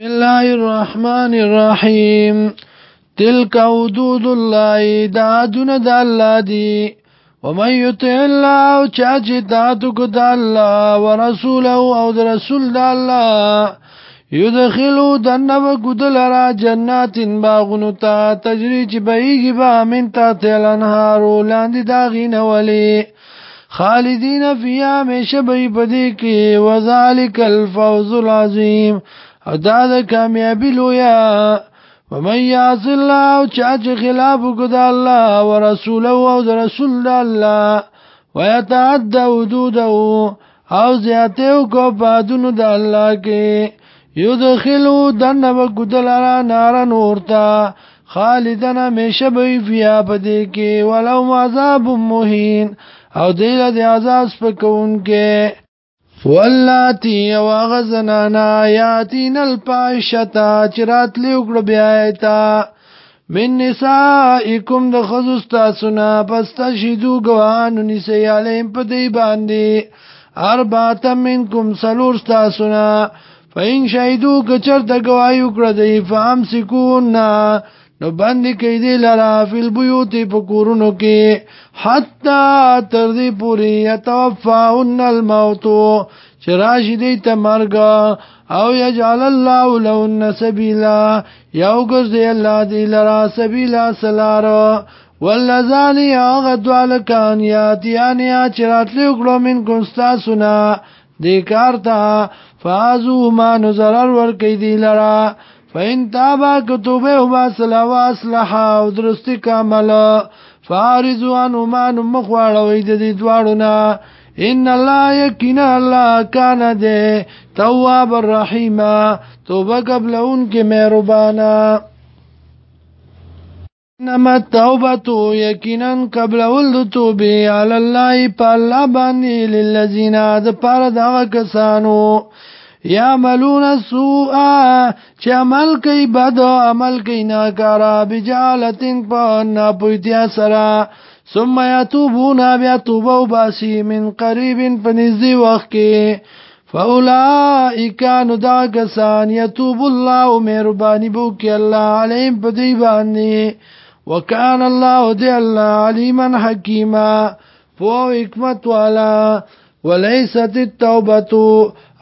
الله الرحمن الرحیم تلك حدود الله دا دون د الله دی ومن يطع الله چاچی تاتو کو د الله ورسوله او د رسول د الله يدخلوا دنب قدل را جنات باغونو تا تجری چې بهږي به من تا تلنهارو لاندې داغین ولی خالدین فی همیشه به پدې کې وذالک الفوز العظیم دا د کامیابی لویا ومن یعص الله چا چې خلاف وکړ الله او رسوله او رسول الله ويتعد حدوده او زیاته کو پادونو د الله کې یدخلو دنه وګدلارا نارن اورتا خالدن همیشه به بیا پدې کې ولو عذاب مهین او دیل د عذاب سپکون کې واللاتی او غزنانا یاتین الفاحشتا چرات لیوکړه بیا تا من نسائکم د خزستا سنا پستا شیدو گوانو نسی علیم پا دی باندی ارباتا منکم سلورستا سنا فا این شایدو کچر دا گوایو کردی فا امسکون نا نو باندې کې دې لرا فل بیوت په کورونو کې حتا تر دې پوری يتوفاون الموت چې راشي دې ته مرګ او يجعل الله لهن سبيلا یو ګرځي الله دې لرا سبيلا سلارو والذالي اغدوال کان یاتیانی اچراتلی اکلو من کنستا سنا دیکارتا فازو ما نظرر ورکی دی لرا فإن تابا كتوبه وباسلا واسلحا او درستی کاملا فارزوان ومان مخواړوي د دې دواړو ان الله یقینا الله کان ده تواب الرحیم توبه قبل ان کې مهربانا انما التوبه یقینا قبل ولد توبه علی الله په لبن للذین ذ پر دا کسانو یعملون السوء چې عمل کوي بد عمل کوي نه کارا بجالتن په ناپوهتیا سره ثم يتوبون بیا توبه وباسي من قریب په نږدې وخت کې فاولائک نو دا کسان یتوب الله مهرباني بوکي الله عليهم په دی باندې وکان الله دې الله عليما حکیما فو حکمت والا وليست التوبه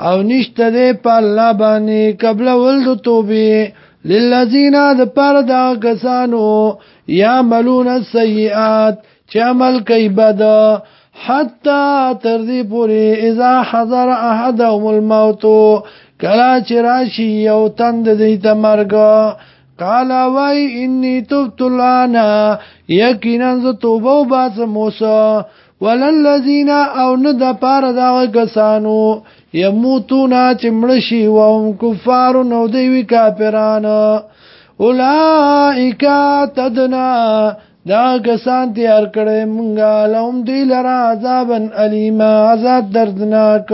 او نشته د پاله باندې قبل ولد توبه للذین د پر دا کسانو یا ملون السیئات چې عمل کوي بد حتا تر دې پورې اذا حضر احدهم الموت کلا چې راشي یو تند دې تمرګ قال وای انی تبت الان یقینا ز توبه وباس موسی وللذین او نه د پاره دا کسانو یموتونا چې مړشي و هم کفار نو دی وی کافران اولائک تدنا دا کسان تیار کړي مونږه لوم دی لرا عذابن الیما عذاب دردناک